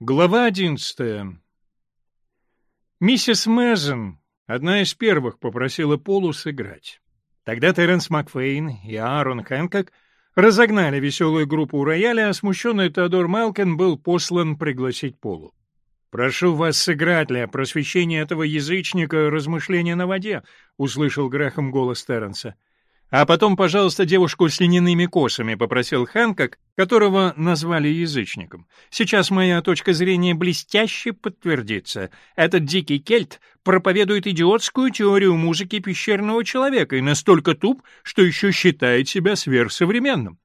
Глава 11. Миссис Мэзен, одна из первых, попросила Полу сыграть. Тогда Теренс Макфейн и Аарон Хэнкок разогнали веселую группу у рояля, а смущенный Теодор Малкин был послан пригласить Полу. «Прошу вас сыграть для просвещения этого язычника размышления на воде», — услышал Грахам голос Терренса. «А потом, пожалуйста, девушку с льняными косами», — попросил Хэнкок, которого назвали язычником. «Сейчас моя точка зрения блестяще подтвердится. Этот дикий кельт проповедует идиотскую теорию музыки пещерного человека и настолько туп, что еще считает себя сверхсовременным».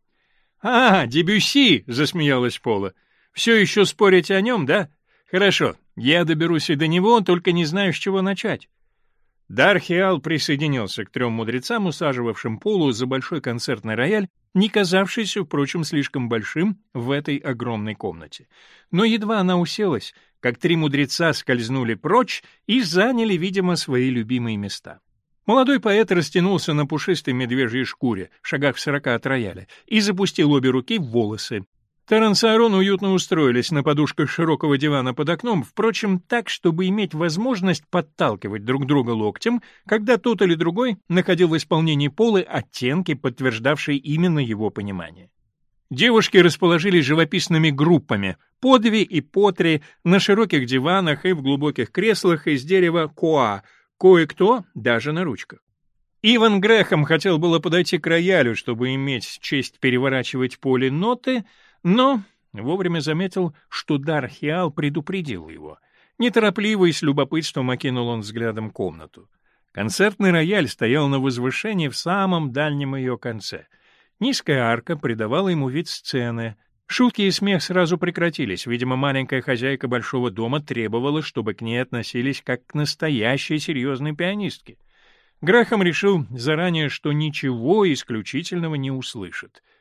«А, Дебюси!» — засмеялась Пола. «Все еще спорите о нем, да? Хорошо, я доберусь и до него, только не знаю, с чего начать». Дархиал присоединился к трем мудрецам, усаживавшим Полу за большой концертный рояль, не казавшийся, впрочем, слишком большим в этой огромной комнате. Но едва она уселась, как три мудреца скользнули прочь и заняли, видимо, свои любимые места. Молодой поэт растянулся на пушистой медвежьей шкуре, шагах в сорока от рояля, и запустил обе руки в волосы, Терренс и уютно устроились на подушках широкого дивана под окном, впрочем, так, чтобы иметь возможность подталкивать друг друга локтем, когда тот или другой находил в исполнении полы оттенки, подтверждавшие именно его понимание. Девушки расположились живописными группами, по две и по три, на широких диванах и в глубоких креслах из дерева коа, кое-кто даже на ручках. Иван Грехом хотел было подойти к роялю, чтобы иметь честь переворачивать поле ноты — но вовремя заметил, что Дархиал предупредил его. Неторопливо и с любопытством окинул он взглядом комнату. Концертный рояль стоял на возвышении в самом дальнем ее конце. Низкая арка придавала ему вид сцены. Шутки и смех сразу прекратились. Видимо, маленькая хозяйка большого дома требовала, чтобы к ней относились как к настоящей серьезной пианистке. Грахам решил заранее, что ничего исключительного не услышит —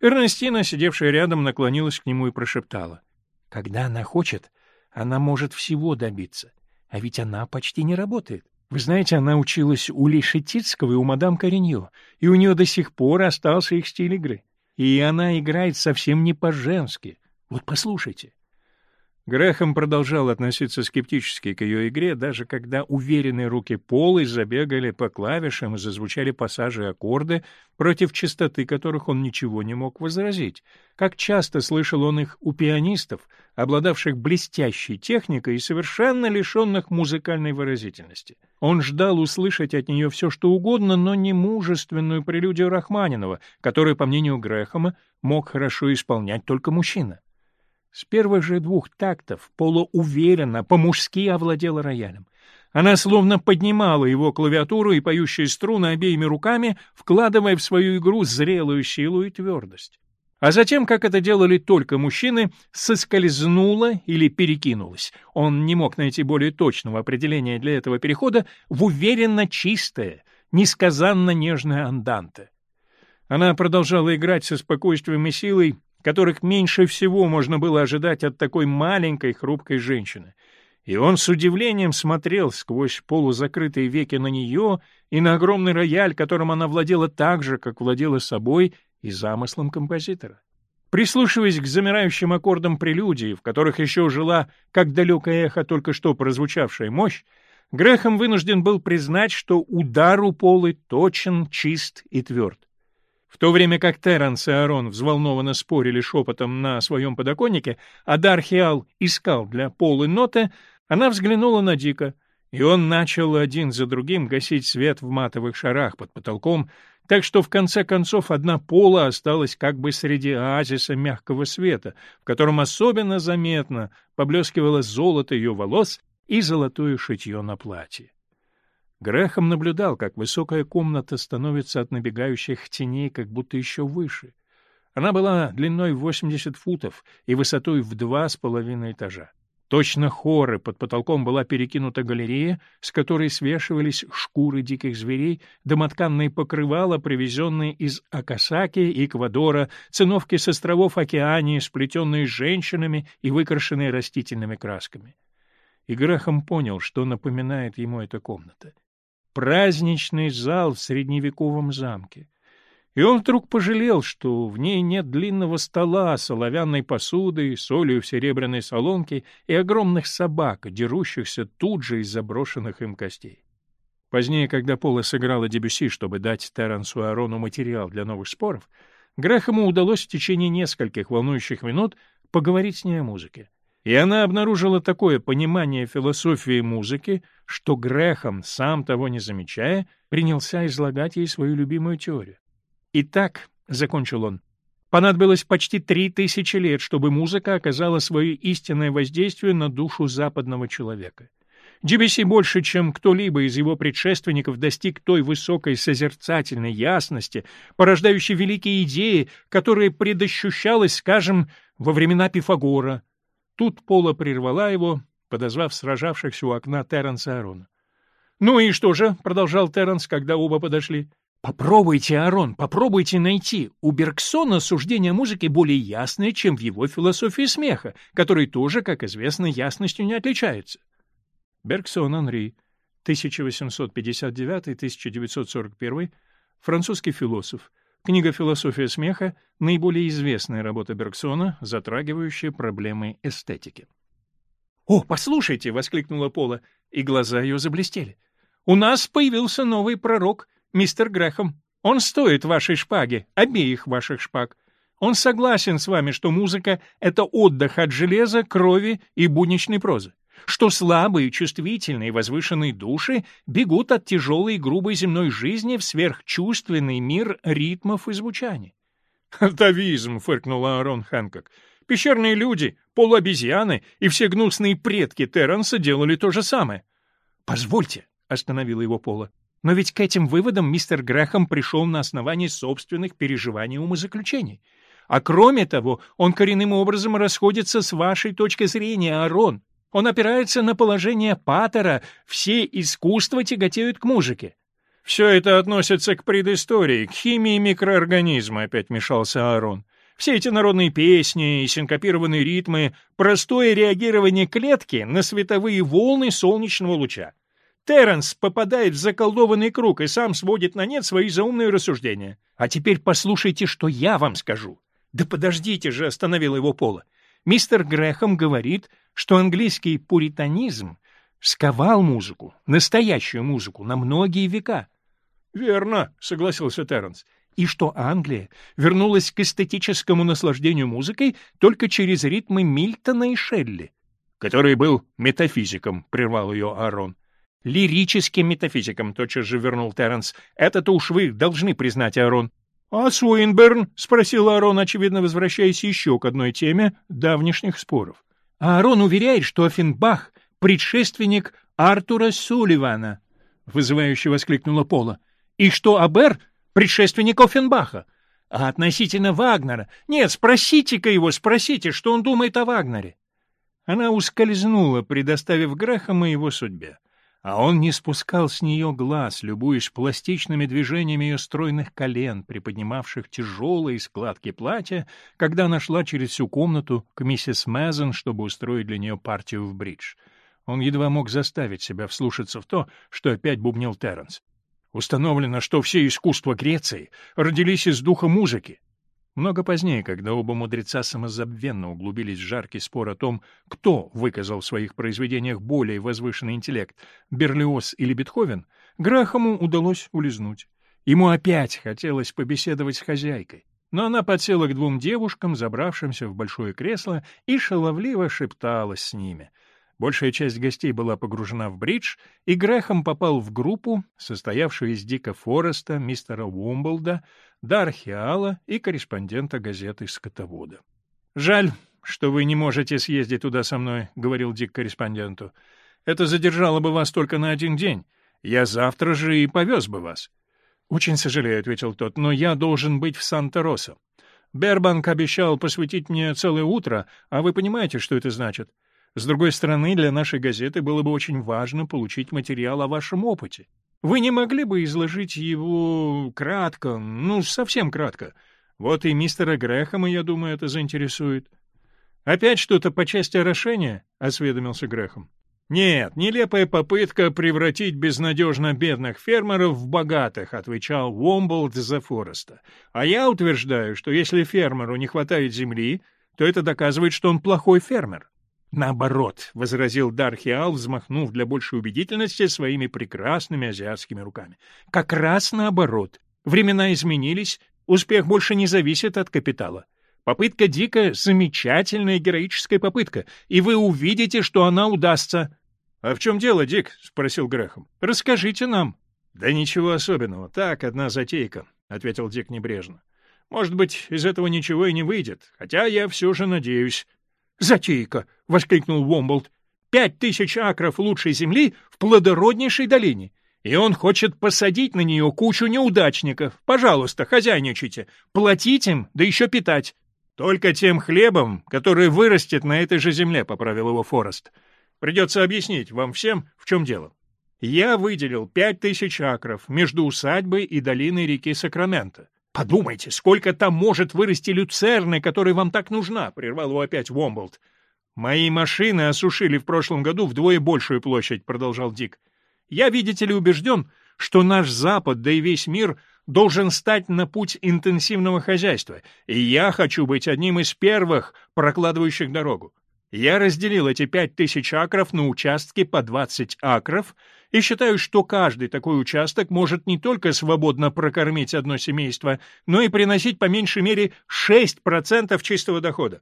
Эрнестина, сидевшая рядом, наклонилась к нему и прошептала. «Когда она хочет, она может всего добиться. А ведь она почти не работает. Вы знаете, она училась у Лишетицкого и у мадам Кореньо, и у нее до сих пор остался их стиль игры. И она играет совсем не по-женски. Вот послушайте». Грэхэм продолжал относиться скептически к ее игре, даже когда уверенные руки Полы забегали по клавишам и зазвучали пассажи и аккорды, против частоты которых он ничего не мог возразить. Как часто слышал он их у пианистов, обладавших блестящей техникой и совершенно лишенных музыкальной выразительности. Он ждал услышать от нее все что угодно, но не мужественную прелюдию Рахманинова, которую, по мнению Грэхэма, мог хорошо исполнять только мужчина. С первых же двух тактов Пола уверенно, по-мужски овладела роялем. Она словно поднимала его клавиатуру и поющие струны обеими руками, вкладывая в свою игру зрелую силу и твердость. А затем, как это делали только мужчины, соскользнула или перекинулась. Он не мог найти более точного определения для этого перехода в уверенно чистое, несказанно нежное анданте. Она продолжала играть со спокойствием и силой, которых меньше всего можно было ожидать от такой маленькой хрупкой женщины. И он с удивлением смотрел сквозь полузакрытые веки на нее и на огромный рояль, которым она владела так же, как владела собой и замыслом композитора. Прислушиваясь к замирающим аккордам прелюдии, в которых еще жила, как далекое эхо, только что прозвучавшая мощь, Грехом вынужден был признать, что удар у Полы точен, чист и тверд. В то время как Терренс и Арон взволнованно спорили шепотом на своем подоконнике, а Дархиал искал для Полы ноты, она взглянула на Дика, и он начал один за другим гасить свет в матовых шарах под потолком, так что в конце концов одна Пола осталась как бы среди оазиса мягкого света, в котором особенно заметно поблескивало золото ее волос и золотое шитье на платье. Грехом наблюдал, как высокая комната становится от набегающих теней как будто еще выше. Она была длиной 80 футов и высотой в два с половиной этажа. Точно хоры под потолком была перекинута галерея, с которой свешивались шкуры диких зверей, домотканные покрывала, привезенные из Акасаки и Эквадора, циновки с островов Океании, сплетенные женщинами и выкрашенные растительными красками. И Грахам понял, что напоминает ему эта комната — праздничный зал в средневековом замке. И он вдруг пожалел, что в ней нет длинного стола с оловянной посудой, солью в серебряной солонке и огромных собак, дерущихся тут же из заброшенных им костей. Позднее, когда Пола сыграла Дебюси, чтобы дать Терренсу Арону материал для новых споров, Грэхэму удалось в течение нескольких волнующих минут поговорить с ней о музыке. И она обнаружила такое понимание философии музыки, что Грехом, сам того не замечая, принялся излагать ей свою любимую теорию. «Итак», — закончил он, — «понадобилось почти три тысячи лет, чтобы музыка оказала свое истинное воздействие на душу западного человека». Дебюсси больше, чем кто-либо из его предшественников достиг той высокой созерцательной ясности, порождающей великие идеи, которые предощущалось, скажем, во времена Пифагора, Тут Пола прервала его, подозвав сражавшихся у окна Терренса Арона. «Ну и что же?» — продолжал Терренс, когда оба подошли. «Попробуйте, Арон, попробуйте найти. У Бергсона суждение музыки более ясное, чем в его философии смеха, который тоже, как известно, ясностью не отличается». Бергсон Анри, 1859-1941, французский философ, Книга «Философия смеха» — наиболее известная работа Бергсона, затрагивающая проблемы эстетики. «О, послушайте!» — воскликнула Пола, и глаза ее заблестели. «У нас появился новый пророк, мистер Грэхэм. Он стоит вашей шпаги, обеих ваших шпаг. Он согласен с вами, что музыка — это отдых от железа, крови и будничной прозы что слабые, чувствительные, возвышенные души бегут от тяжелой и грубой земной жизни в сверхчувственный мир ритмов и звучаний. «Атовизм!» — фыркнул Аарон Хэнкок. «Пещерные люди, полуобезьяны и все гнусные предки Терренса делали то же самое». «Позвольте!» — остановила его Пола. «Но ведь к этим выводам мистер Грэхэм пришел на основании собственных переживаний и умозаключений. А кроме того, он коренным образом расходится с вашей точки зрения, Аарон. Он опирается на положение Паттера, все искусства тяготеют к музыке. «Все это относится к предыстории, к химии микроорганизма», — опять мешался Аарон. «Все эти народные песни и синкопированные ритмы — простое реагирование клетки на световые волны солнечного луча. Терренс попадает в заколдованный круг и сам сводит на нет свои заумные рассуждения. А теперь послушайте, что я вам скажу». «Да подождите же», — остановил его Пола. Мистер Грэхэм говорит, что английский пуританизм сковал музыку, настоящую музыку, на многие века. «Верно», — согласился Терренс, — «и что Англия вернулась к эстетическому наслаждению музыкой только через ритмы Мильтона и Шелли». «Который был метафизиком», — прервал ее Аарон. «Лирическим метафизиком», — тотчас же вернул Терренс. «Это-то уж вы должны признать, Аарон. «А Суинберн?» — спросил Арон, очевидно, возвращаясь еще к одной теме давнишних споров. А Арон уверяет, что Финбах — предшественник Артура Сулливана», — вызывающе воскликнула Пола, — «и что Абер — предшественник Офенбаха. А относительно Вагнера... Нет, спросите-ка его, спросите, что он думает о Вагнере». Она ускользнула, предоставив Грэхэма его судьбе. А он не спускал с нее глаз, любуясь пластичными движениями ее стройных колен, приподнимавших тяжелые складки платья, когда она шла через всю комнату к миссис Мэзен, чтобы устроить для нее партию в бридж. Он едва мог заставить себя вслушаться в то, что опять бубнил Терренс. Установлено, что все искусства Греции родились из духа музыки. Много позднее, когда оба мудреца самозабвенно углубились в жаркий спор о том, кто выказал в своих произведениях более возвышенный интеллект, Берлиоз или Бетховен, Грахому удалось улизнуть. Ему опять хотелось побеседовать с хозяйкой, но она подсела к двум девушкам, забравшимся в большое кресло, и шаловливо шепталась с ними. Большая часть гостей была погружена в бридж, и Грэхэм попал в группу, состоявшую из Дика Фореста, мистера Уомблда, до археала и корреспондента газеты «Скотовода». «Жаль, что вы не можете съездить туда со мной», — говорил Дик корреспонденту. «Это задержало бы вас только на один день. Я завтра же и повез бы вас». «Очень сожалею», — ответил тот, — «но я должен быть в Санта-Роса. Бербанк обещал посвятить мне целое утро, а вы понимаете, что это значит. С другой стороны, для нашей газеты было бы очень важно получить материал о вашем опыте». Вы не могли бы изложить его кратко, ну, совсем кратко? Вот и мистера Грэхэма, я думаю, это заинтересует. Опять что-то по части орошения? осведомился Грэхэм. Нет, нелепая попытка превратить безнадежно бедных фермеров в богатых, отвечал Уомболд за Фореста. А я утверждаю, что если фермеру не хватает земли, то это доказывает, что он плохой фермер. «Наоборот», — возразил Дархиал, взмахнув для большей убедительности своими прекрасными азиатскими руками. «Как раз наоборот. Времена изменились, успех больше не зависит от капитала. Попытка Дика — замечательная героическая попытка, и вы увидите, что она удастся». «А в чем дело, Дик?» — спросил Грехом. «Расскажите нам». «Да ничего особенного. Так, одна затейка», — ответил Дик небрежно. «Может быть, из этого ничего и не выйдет, хотя я все же надеюсь». Затейка, — воскликнул Уомболт. «Пять тысяч акров лучшей земли в плодороднейшей долине, и он хочет посадить на нее кучу неудачников. Пожалуйста, хозяйничайте, платить им, да еще питать. Только тем хлебом, который вырастет на этой же земле», — поправил его Форест. «Придется объяснить вам всем, в чем дело». Я выделил пять тысяч акров между усадьбой и долиной реки Сакраменто. «Подумайте, сколько там может вырасти люцерны, которая вам так нужна!» — прервал его опять Уомблд. «Мои машины осушили в прошлом году вдвое большую площадь», — продолжал Дик. «Я, видите ли, убежден, что наш Запад, да и весь мир — должен стать на путь интенсивного хозяйства, и я хочу быть одним из первых, прокладывающих дорогу. Я разделил эти 5000 акров на участки по 20 акров и считаю, что каждый такой участок может не только свободно прокормить одно семейство, но и приносить по меньшей мере 6% чистого дохода.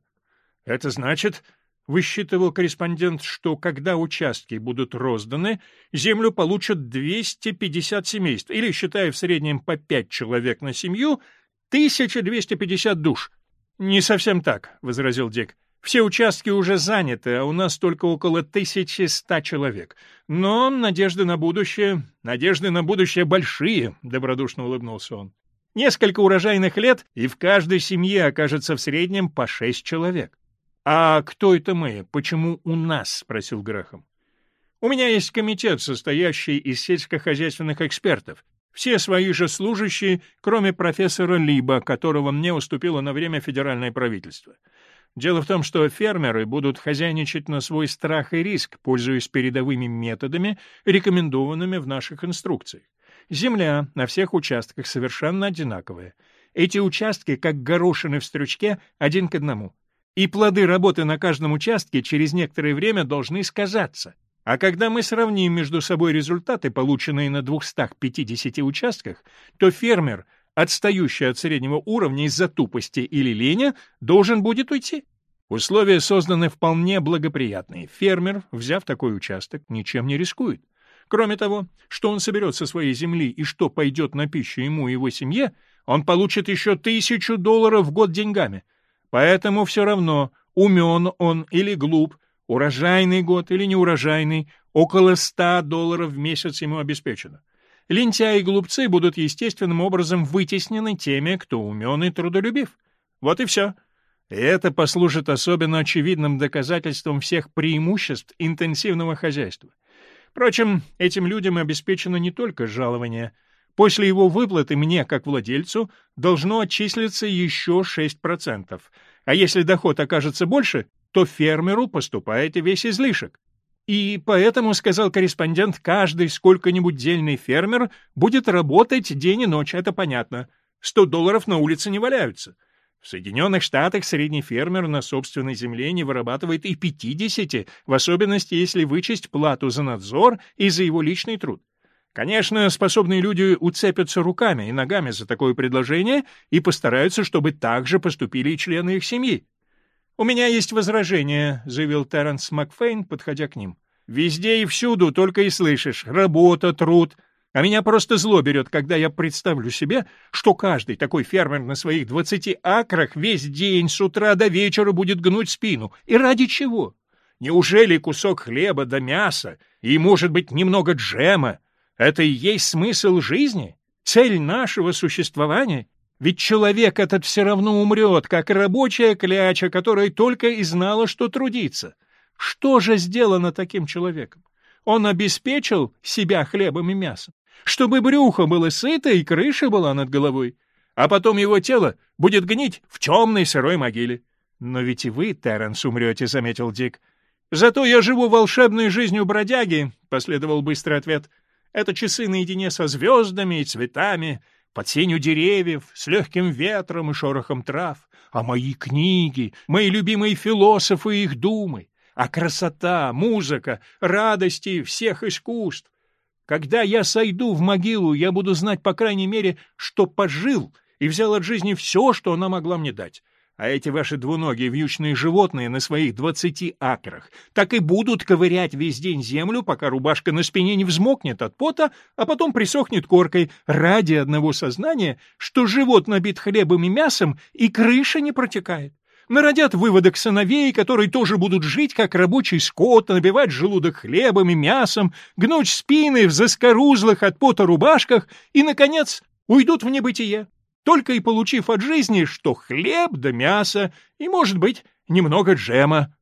Это значит, высчитывал корреспондент, что когда участки будут розданы, землю получат 250 семейств, или, считая в среднем по 5 человек на семью, 1250 душ. «Не совсем так», — возразил Дик. Все участки уже заняты, а у нас только около 1100 человек. Но надежды на будущее, надежды на будущее большие, добродушно улыбнулся он. Несколько урожайных лет, и в каждой семье окажется в среднем по шесть человек. «А кто это мы? Почему у нас?» — спросил Грахам. «У меня есть комитет, состоящий из сельскохозяйственных экспертов. Все свои же служащие, кроме профессора Либа, которого мне уступило на время федеральное правительство. Дело в том, что фермеры будут хозяйничать на свой страх и риск, пользуясь передовыми методами, рекомендованными в наших инструкциях. Земля на всех участках совершенно одинаковая. Эти участки, как горошины в стрючке, один к одному. И плоды работы на каждом участке через некоторое время должны сказаться. А когда мы сравним между собой результаты, полученные на 250 участках, то фермер отстающий от среднего уровня из-за тупости или лени, должен будет уйти. Условия созданы вполне благоприятные. Фермер, взяв такой участок, ничем не рискует. Кроме того, что он соберет со своей земли и что пойдет на пищу ему и его семье, он получит еще тысячу долларов в год деньгами. Поэтому все равно, умен он или глуп, урожайный год или неурожайный, около ста долларов в месяц ему обеспечено. Лентяи и глупцы будут естественным образом вытеснены теми, кто умен и трудолюбив. Вот и все. И это послужит особенно очевидным доказательством всех преимуществ интенсивного хозяйства. Впрочем, этим людям обеспечено не только жалование. После его выплаты мне, как владельцу, должно отчислиться еще 6%. А если доход окажется больше, то фермеру поступает и весь излишек. И поэтому, сказал корреспондент, каждый сколько-нибудь дельный фермер будет работать день и ночь, это понятно. Сто долларов на улице не валяются. В Соединенных Штатах средний фермер на собственной земле не вырабатывает и 50, в особенности если вычесть плату за надзор и за его личный труд. Конечно, способные люди уцепятся руками и ногами за такое предложение и постараются, чтобы так же поступили и члены их семьи. «У меня есть возражение», — заявил Терренс Макфейн, подходя к ним. «Везде и всюду только и слышишь. Работа, труд. А меня просто зло берет, когда я представлю себе, что каждый такой фермер на своих двадцати акрах весь день с утра до вечера будет гнуть спину. И ради чего? Неужели кусок хлеба да мяса и, может быть, немного джема — это и есть смысл жизни, цель нашего существования? Ведь человек этот все равно умрет, как рабочая кляча, которая только и знала, что трудиться. Что же сделано таким человеком? Он обеспечил себя хлебом и мясом, чтобы брюхо было сыто и крыша была над головой, а потом его тело будет гнить в темной сырой могиле. «Но ведь и вы, Терренс, умрете», — заметил Дик. «Зато я живу волшебной жизнью бродяги», — последовал быстрый ответ. «Это часы наедине со звездами и цветами, под сенью деревьев, с легким ветром и шорохом трав. А мои книги, мои любимые философы и их думы. А красота, музыка, радости всех искусств. Когда я сойду в могилу, я буду знать, по крайней мере, что пожил и взял от жизни все, что она могла мне дать. А эти ваши двуногие вьючные животные на своих двадцати акрах так и будут ковырять весь день землю, пока рубашка на спине не взмокнет от пота, а потом присохнет коркой ради одного сознания, что живот набит хлебом и мясом, и крыша не протекает. Народят выводок сыновей, которые тоже будут жить, как рабочий скот, набивать желудок хлебом и мясом, гнуть спины в заскорузлых от пота рубашках и, наконец, уйдут в небытие только и получив от жизни, что хлеб да мясо и, может быть, немного джема.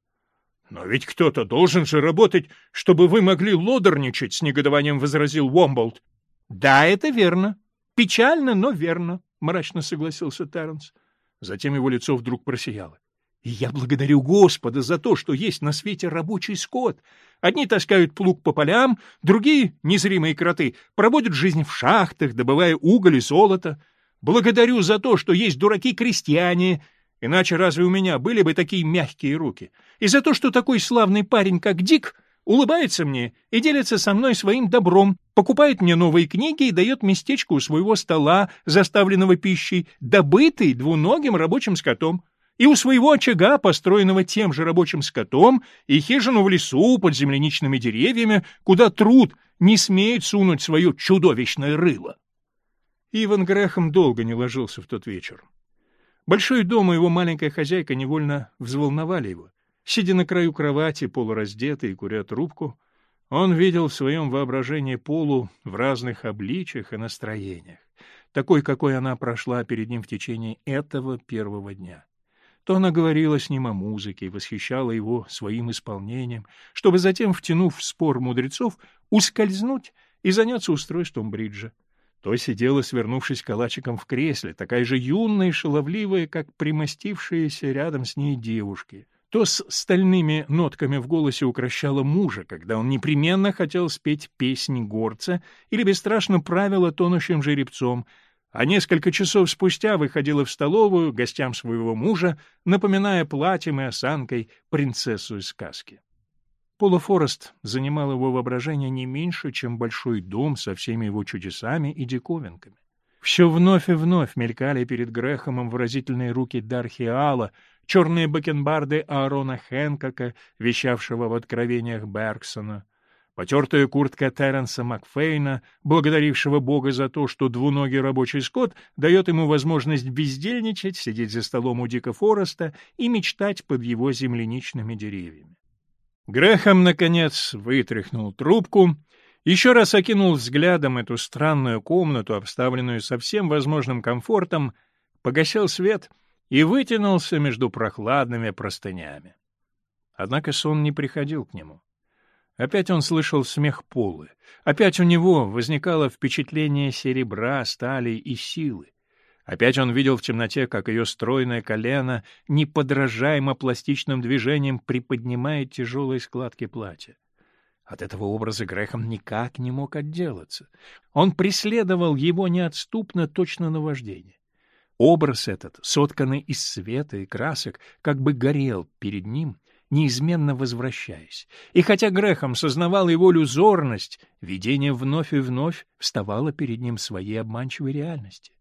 «Но ведь кто-то должен же работать, чтобы вы могли лодорничать», — с негодованием возразил Уомболд. «Да, это верно. Печально, но верно», — мрачно согласился Терренс. Затем его лицо вдруг просияло. Я благодарю Господа за то, что есть на свете рабочий скот. Одни таскают плуг по полям, другие, незримые кроты, проводят жизнь в шахтах, добывая уголь и золото. Благодарю за то, что есть дураки-крестьяне, иначе разве у меня были бы такие мягкие руки? И за то, что такой славный парень, как Дик, улыбается мне и делится со мной своим добром, покупает мне новые книги и дает местечко у своего стола, заставленного пищей, добытой двуногим рабочим скотом, и у своего очага, построенного тем же рабочим скотом, и хижину в лесу под земляничными деревьями, куда труд не смеет сунуть свое чудовищное рыло. Иван Грахам долго не ложился в тот вечер. Большой дом и его маленькая хозяйка невольно взволновали его. Сидя на краю кровати, полураздетый и куря трубку, он видел в своем воображении Полу в разных обличиях и настроениях, такой, какой она прошла перед ним в течение этого первого дня. То она говорила с ним о музыке и восхищала его своим исполнением, чтобы затем, втянув в спор мудрецов, ускользнуть и заняться устройством бриджа. То сидела, свернувшись калачиком в кресле, такая же юная и шаловливая, как примостившиеся рядом с ней девушки. То с стальными нотками в голосе укращала мужа, когда он непременно хотел спеть песни горца или бесстрашно правила тонущим жеребцом, а несколько часов спустя выходила в столовую гостям своего мужа, напоминая платьем и осанкой принцессу из сказки. Полуфорест занимал его воображение не меньше, чем большой дом со всеми его чудесами и диковинками. Все вновь и вновь мелькали перед Грэхомом выразительные руки Дархиала, черные бакенбарды Аарона Хэнкока, вещавшего в откровениях Бергсона, потертая куртка Терренса Макфейна, благодарившего Бога за то, что двуногий рабочий скот дает ему возможность бездельничать, сидеть за столом у Дика Фореста и мечтать под его земляничными деревьями. Грехом, наконец, вытряхнул трубку, еще раз окинул взглядом эту странную комнату, обставленную со всем возможным комфортом, погасил свет и вытянулся между прохладными простынями. Однако сон не приходил к нему. Опять он слышал смех Полы. Опять у него возникало впечатление серебра, стали и силы. Опять он видел в темноте, как ее стройное колено неподражаемо пластичным движением приподнимает тяжелые складки платья. От этого образа Грехом никак не мог отделаться. Он преследовал его неотступно, точно на вождение. Образ этот, сотканный из света и красок, как бы горел перед ним, неизменно возвращаясь. И хотя Грехом сознавал его иллюзорность, видение вновь и вновь вставало перед ним своей обманчивой реальности.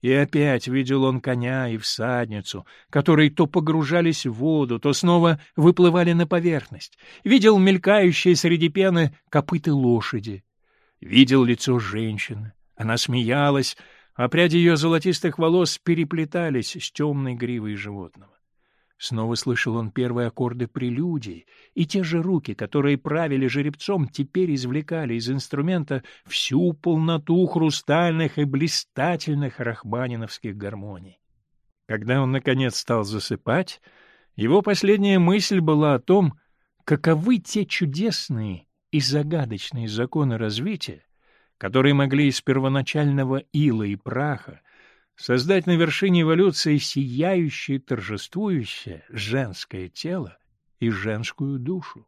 И опять видел он коня и всадницу, которые то погружались в воду, то снова выплывали на поверхность. Видел мелькающие среди пены копыты лошади. Видел лицо женщины. Она смеялась, а пряди ее золотистых волос переплетались с темной гривой животного. Снова слышал он первые аккорды прелюдии, и те же руки, которые правили жеребцом, теперь извлекали из инструмента всю полноту хрустальных и блистательных рахманиновских гармоний. Когда он, наконец, стал засыпать, его последняя мысль была о том, каковы те чудесные и загадочные законы развития, которые могли из первоначального ила и праха Создать на вершине эволюции сияющее, торжествующее женское тело и женскую душу.